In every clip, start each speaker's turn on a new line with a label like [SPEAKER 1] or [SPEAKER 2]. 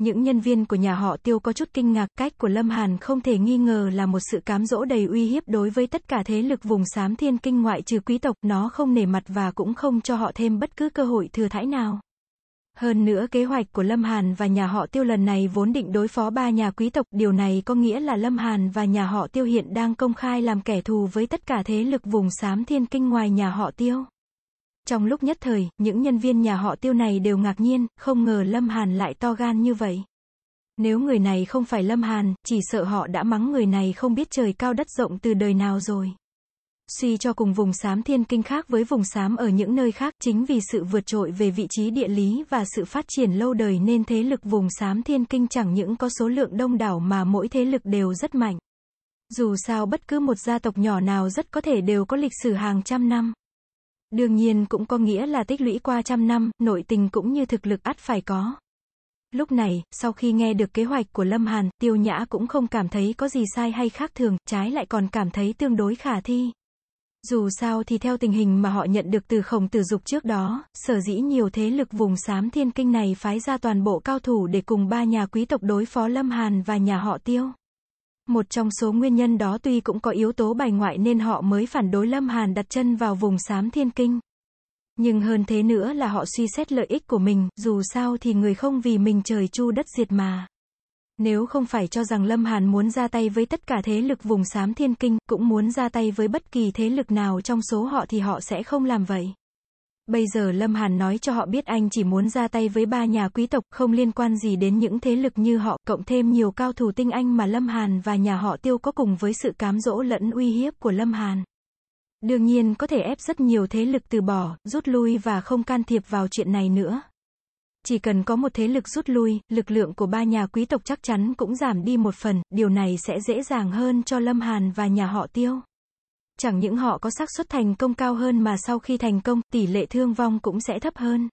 [SPEAKER 1] Những nhân viên của nhà họ Tiêu có chút kinh ngạc, cách của Lâm Hàn không thể nghi ngờ là một sự cám dỗ đầy uy hiếp đối với tất cả thế lực vùng xám thiên kinh ngoại trừ quý tộc, nó không nể mặt và cũng không cho họ thêm bất cứ cơ hội thừa thãi nào. Hơn nữa kế hoạch của Lâm Hàn và nhà họ Tiêu lần này vốn định đối phó ba nhà quý tộc, điều này có nghĩa là Lâm Hàn và nhà họ Tiêu hiện đang công khai làm kẻ thù với tất cả thế lực vùng xám thiên kinh ngoài nhà họ Tiêu. Trong lúc nhất thời, những nhân viên nhà họ Tiêu này đều ngạc nhiên, không ngờ Lâm Hàn lại to gan như vậy. Nếu người này không phải Lâm Hàn, chỉ sợ họ đã mắng người này không biết trời cao đất rộng từ đời nào rồi. Suy cho cùng vùng xám thiên kinh khác với vùng xám ở những nơi khác, chính vì sự vượt trội về vị trí địa lý và sự phát triển lâu đời nên thế lực vùng xám thiên kinh chẳng những có số lượng đông đảo mà mỗi thế lực đều rất mạnh. Dù sao bất cứ một gia tộc nhỏ nào rất có thể đều có lịch sử hàng trăm năm. Đương nhiên cũng có nghĩa là tích lũy qua trăm năm, nội tình cũng như thực lực ắt phải có. Lúc này, sau khi nghe được kế hoạch của Lâm Hàn, Tiêu Nhã cũng không cảm thấy có gì sai hay khác thường, trái lại còn cảm thấy tương đối khả thi. Dù sao thì theo tình hình mà họ nhận được từ khổng tử dục trước đó, sở dĩ nhiều thế lực vùng xám thiên kinh này phái ra toàn bộ cao thủ để cùng ba nhà quý tộc đối phó Lâm Hàn và nhà họ Tiêu. Một trong số nguyên nhân đó tuy cũng có yếu tố bài ngoại nên họ mới phản đối Lâm Hàn đặt chân vào vùng xám thiên kinh. Nhưng hơn thế nữa là họ suy xét lợi ích của mình, dù sao thì người không vì mình trời chu đất diệt mà. Nếu không phải cho rằng Lâm Hàn muốn ra tay với tất cả thế lực vùng xám thiên kinh, cũng muốn ra tay với bất kỳ thế lực nào trong số họ thì họ sẽ không làm vậy. Bây giờ Lâm Hàn nói cho họ biết anh chỉ muốn ra tay với ba nhà quý tộc, không liên quan gì đến những thế lực như họ, cộng thêm nhiều cao thủ tinh anh mà Lâm Hàn và nhà họ tiêu có cùng với sự cám dỗ lẫn uy hiếp của Lâm Hàn. Đương nhiên có thể ép rất nhiều thế lực từ bỏ, rút lui và không can thiệp vào chuyện này nữa. Chỉ cần có một thế lực rút lui, lực lượng của ba nhà quý tộc chắc chắn cũng giảm đi một phần, điều này sẽ dễ dàng hơn cho Lâm Hàn và nhà họ tiêu. Chẳng những họ có xác suất thành công cao hơn mà sau khi thành công, tỷ lệ thương vong cũng sẽ thấp hơn.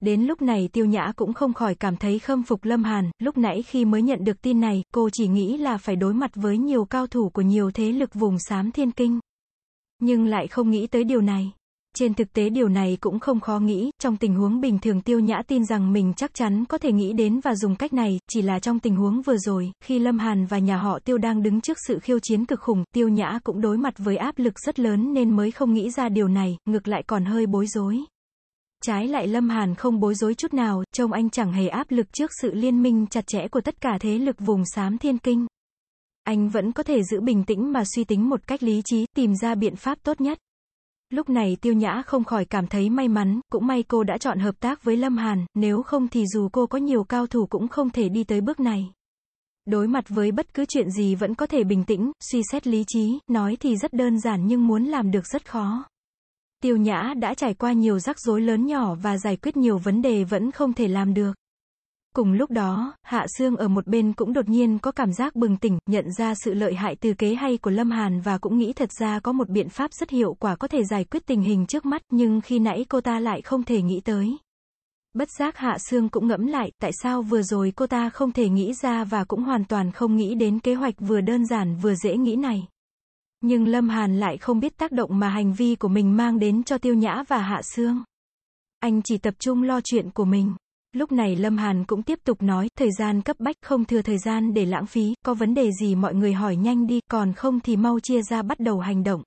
[SPEAKER 1] Đến lúc này tiêu nhã cũng không khỏi cảm thấy khâm phục Lâm Hàn, lúc nãy khi mới nhận được tin này, cô chỉ nghĩ là phải đối mặt với nhiều cao thủ của nhiều thế lực vùng xám thiên kinh. Nhưng lại không nghĩ tới điều này. Trên thực tế điều này cũng không khó nghĩ, trong tình huống bình thường tiêu nhã tin rằng mình chắc chắn có thể nghĩ đến và dùng cách này, chỉ là trong tình huống vừa rồi, khi Lâm Hàn và nhà họ tiêu đang đứng trước sự khiêu chiến cực khủng, tiêu nhã cũng đối mặt với áp lực rất lớn nên mới không nghĩ ra điều này, ngược lại còn hơi bối rối. Trái lại Lâm Hàn không bối rối chút nào, trông anh chẳng hề áp lực trước sự liên minh chặt chẽ của tất cả thế lực vùng xám thiên kinh. Anh vẫn có thể giữ bình tĩnh mà suy tính một cách lý trí, tìm ra biện pháp tốt nhất. Lúc này tiêu nhã không khỏi cảm thấy may mắn, cũng may cô đã chọn hợp tác với Lâm Hàn, nếu không thì dù cô có nhiều cao thủ cũng không thể đi tới bước này. Đối mặt với bất cứ chuyện gì vẫn có thể bình tĩnh, suy xét lý trí, nói thì rất đơn giản nhưng muốn làm được rất khó. Tiêu nhã đã trải qua nhiều rắc rối lớn nhỏ và giải quyết nhiều vấn đề vẫn không thể làm được. Cùng lúc đó, Hạ Sương ở một bên cũng đột nhiên có cảm giác bừng tỉnh, nhận ra sự lợi hại từ kế hay của Lâm Hàn và cũng nghĩ thật ra có một biện pháp rất hiệu quả có thể giải quyết tình hình trước mắt, nhưng khi nãy cô ta lại không thể nghĩ tới. Bất giác Hạ Sương cũng ngẫm lại, tại sao vừa rồi cô ta không thể nghĩ ra và cũng hoàn toàn không nghĩ đến kế hoạch vừa đơn giản vừa dễ nghĩ này. Nhưng Lâm Hàn lại không biết tác động mà hành vi của mình mang đến cho Tiêu Nhã và Hạ Sương. Anh chỉ tập trung lo chuyện của mình. Lúc này Lâm Hàn cũng tiếp tục nói, thời gian cấp bách không thừa thời gian để lãng phí, có vấn đề gì mọi người hỏi nhanh đi, còn không thì mau chia ra bắt đầu hành động.